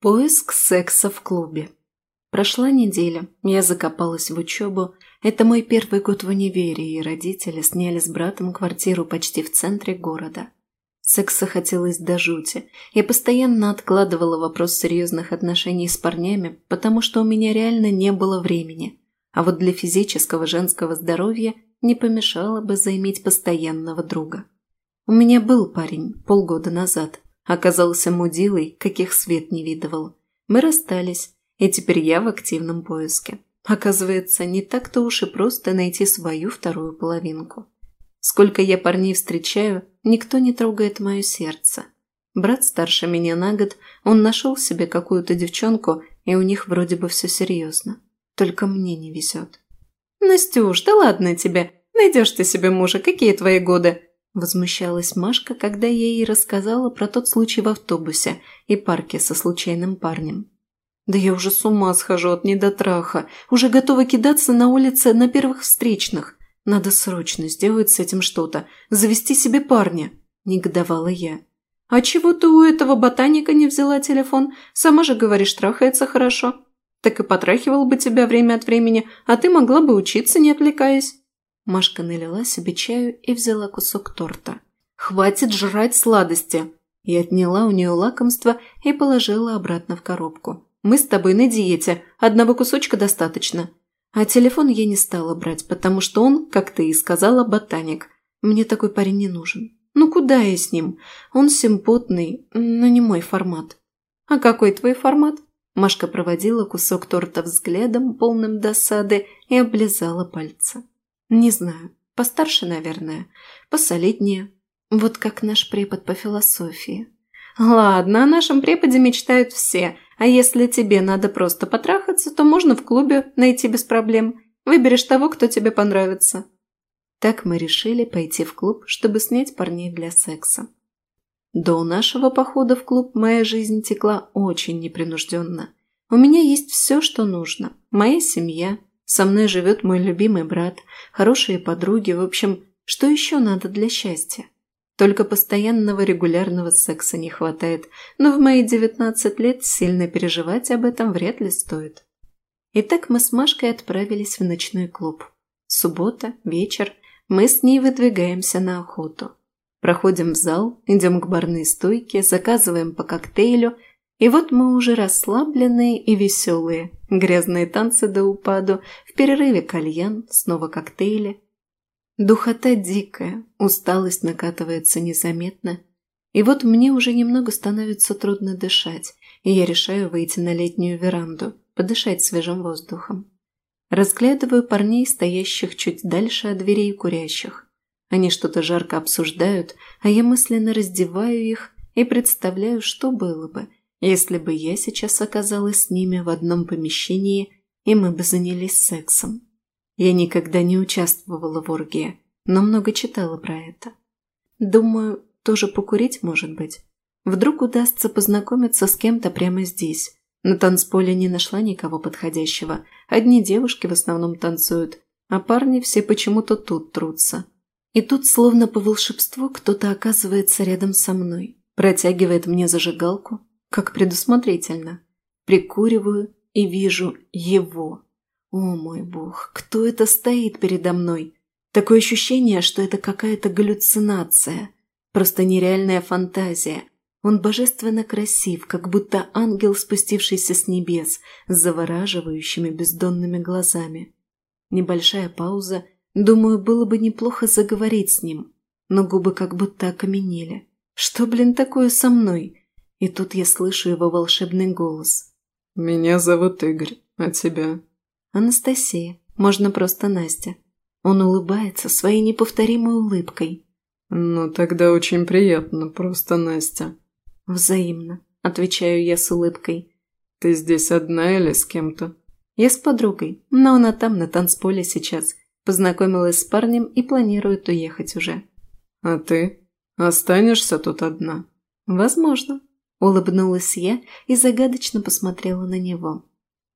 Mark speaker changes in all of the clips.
Speaker 1: Поиск секса в клубе. Прошла неделя, я закопалась в учебу. Это мой первый год в универе, и родители сняли с братом квартиру почти в центре города. Секса хотелось до жути. Я постоянно откладывала вопрос серьезных отношений с парнями, потому что у меня реально не было времени. А вот для физического женского здоровья не помешало бы заиметь постоянного друга. У меня был парень полгода назад – Оказался мудилой, каких свет не видывал. Мы расстались, и теперь я в активном поиске. Оказывается, не так-то уж и просто найти свою вторую половинку. Сколько я парней встречаю, никто не трогает мое сердце. Брат старше меня на год, он нашел себе какую-то девчонку, и у них вроде бы все серьезно. Только мне не везет. «Настюш, да ладно тебе. Найдешь ты себе мужа, какие твои годы? Возмущалась Машка, когда я ей рассказала про тот случай в автобусе и парке со случайным парнем. «Да я уже с ума схожу от недотраха. Уже готова кидаться на улице на первых встречных. Надо срочно сделать с этим что-то. Завести себе парня», – негодовала я. «А чего ты у этого ботаника не взяла телефон? Сама же говоришь, трахается хорошо. Так и потрахивал бы тебя время от времени, а ты могла бы учиться, не отвлекаясь». Машка налила себе чаю и взяла кусок торта. «Хватит жрать сладости!» Я отняла у нее лакомство и положила обратно в коробку. «Мы с тобой на диете, одного кусочка достаточно». А телефон я не стала брать, потому что он, как ты и сказала, ботаник. Мне такой парень не нужен. Ну куда я с ним? Он симпотный, но не мой формат. А какой твой формат? Машка проводила кусок торта взглядом, полным досады, и облизала пальцы. Не знаю. Постарше, наверное. Посолиднее. Вот как наш препод по философии. Ладно, о нашем преподе мечтают все. А если тебе надо просто потрахаться, то можно в клубе найти без проблем. Выберешь того, кто тебе понравится. Так мы решили пойти в клуб, чтобы снять парней для секса. До нашего похода в клуб моя жизнь текла очень непринужденно. У меня есть все, что нужно. Моя семья, со мной живет мой любимый брат, хорошие подруги, в общем, что еще надо для счастья? Только постоянного регулярного секса не хватает, но в мои 19 лет сильно переживать об этом вряд ли стоит. Итак, мы с Машкой отправились в ночной клуб. Суббота, вечер, мы с ней выдвигаемся на охоту. Проходим в зал, идем к барной стойке, заказываем по коктейлю – и вот мы уже расслабленные и веселые. Грязные танцы до упаду, в перерыве кальян, снова коктейли. Духота дикая, усталость накатывается незаметно. И вот мне уже немного становится трудно дышать, и я решаю выйти на летнюю веранду, подышать свежим воздухом. Разглядываю парней, стоящих чуть дальше от дверей курящих. Они что-то жарко обсуждают, а я мысленно раздеваю их и представляю, что было бы – если бы я сейчас оказалась с ними в одном помещении, и мы бы занялись сексом. Я никогда не участвовала в оргии, но много читала про это. Думаю, тоже покурить может быть. Вдруг удастся познакомиться с кем-то прямо здесь. На танцполе не нашла никого подходящего. Одни девушки в основном танцуют, а парни все почему-то тут трутся. И тут, словно по волшебству, кто-то оказывается рядом со мной, протягивает мне зажигалку, как предусмотрительно. Прикуриваю и вижу его. О мой бог, кто это стоит передо мной? Такое ощущение, что это какая-то галлюцинация. Просто нереальная фантазия. Он божественно красив, как будто ангел, спустившийся с небес, с завораживающими бездонными глазами. Небольшая пауза. Думаю, было бы неплохо заговорить с ним. Но губы как будто окаменели. Что, блин, такое со мной? И тут я слышу его волшебный голос.
Speaker 2: «Меня зовут Игорь, а тебя?»
Speaker 1: «Анастасия. Можно просто Настя». Он улыбается своей неповторимой улыбкой.
Speaker 2: «Ну, тогда очень приятно, просто Настя».
Speaker 1: «Взаимно», – отвечаю я с улыбкой.
Speaker 2: «Ты здесь одна или с кем-то?»
Speaker 1: «Я с подругой, но она там, на танцполе сейчас. Познакомилась с парнем и планирует уехать уже».
Speaker 2: «А ты? Останешься тут одна?»
Speaker 1: «Возможно», Улыбнулась я и загадочно посмотрела на него.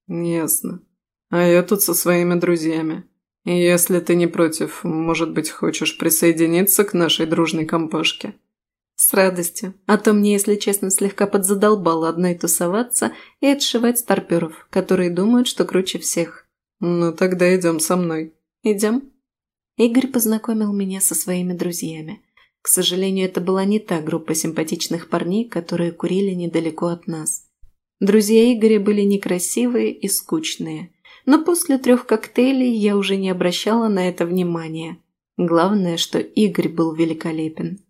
Speaker 2: «Ясно. А я тут со своими друзьями. Если ты не против, может быть, хочешь присоединиться к нашей дружной компашке?»
Speaker 1: «С С радостью. А то мне, если честно, слегка подзадолбало одной тусоваться и отшивать старперов, которые думают, что круче всех.
Speaker 2: Ну тогда идем со мной.
Speaker 1: Идем. Игорь познакомил меня со своими друзьями. К сожалению, это была не та группа симпатичных парней, которые курили недалеко от нас. Друзья Игоря были некрасивые и скучные. Но после трех коктейлей я уже не обращала на это внимания. Главное, что Игорь был великолепен.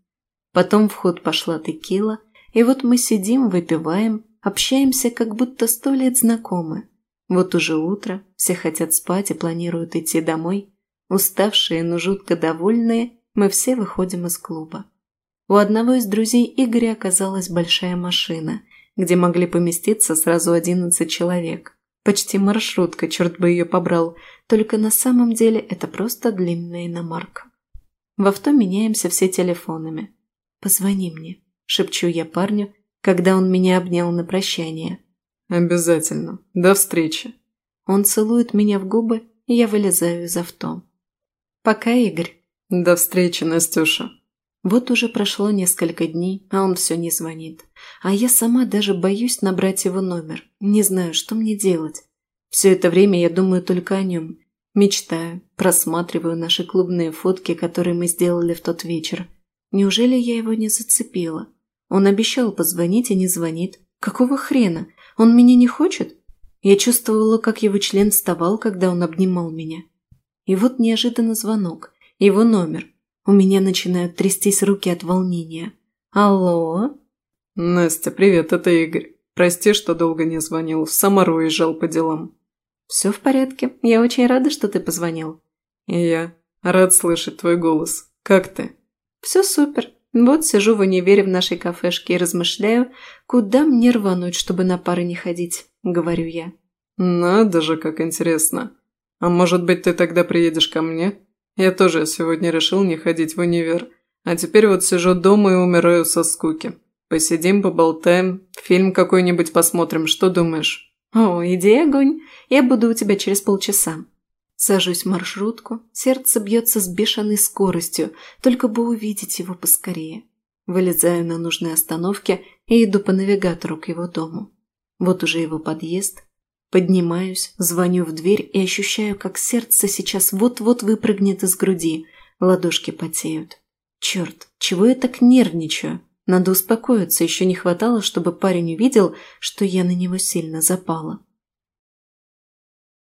Speaker 1: Потом в ход пошла текила, и вот мы сидим, выпиваем, общаемся, как будто сто лет знакомы. Вот уже утро, все хотят спать и планируют идти домой. Уставшие, но жутко довольные, мы все выходим из клуба. У одного из друзей Игоря оказалась большая машина, где могли поместиться сразу одиннадцать человек. Почти маршрутка, черт бы ее побрал, только на самом деле это просто длинная иномарка. В авто меняемся все телефонами. «Позвони мне», – шепчу я парню, когда он меня обнял на прощание.
Speaker 2: «Обязательно. До встречи».
Speaker 1: Он целует меня в губы, и я вылезаю из авто. «Пока, Игорь».
Speaker 2: «До встречи, Настюша».
Speaker 1: Вот уже прошло несколько дней, а он все не звонит. А я сама даже боюсь набрать его номер. Не знаю, что мне делать. Все это время я думаю только о нем. Мечтаю, просматриваю наши клубные фотки, которые мы сделали в тот вечер. Неужели я его не зацепила? Он обещал позвонить и не звонит. Какого хрена? Он меня не хочет? Я чувствовала, как его член вставал, когда он обнимал меня. И вот неожиданно звонок. Его номер. У меня начинают трястись руки от волнения. Алло?
Speaker 2: Настя, привет, это Игорь. Прости, что долго не звонил. В Самару уезжал по делам.
Speaker 1: Все в порядке. Я очень рада, что ты позвонил.
Speaker 2: И я. Рад слышать твой голос. Как ты?
Speaker 1: Все супер. Вот сижу в универе в нашей кафешке и размышляю, куда мне рвануть, чтобы на пары не ходить, говорю я.
Speaker 2: Надо же, как интересно. А может быть, ты тогда приедешь ко мне? Я тоже сегодня решил не ходить в универ. А теперь вот сижу дома и умираю со скуки. Посидим, поболтаем, фильм какой-нибудь посмотрим, что думаешь?
Speaker 1: О, идея огонь. Я буду у тебя через полчаса. Сажусь в маршрутку, сердце бьется с бешеной скоростью, только бы увидеть его поскорее. Вылезаю на нужной остановке и иду по навигатору к его дому. Вот уже его подъезд. Поднимаюсь, звоню в дверь и ощущаю, как сердце сейчас вот-вот выпрыгнет из груди. Ладошки потеют. Черт, чего я так нервничаю? Надо успокоиться, еще не хватало, чтобы парень увидел, что я на него сильно запала.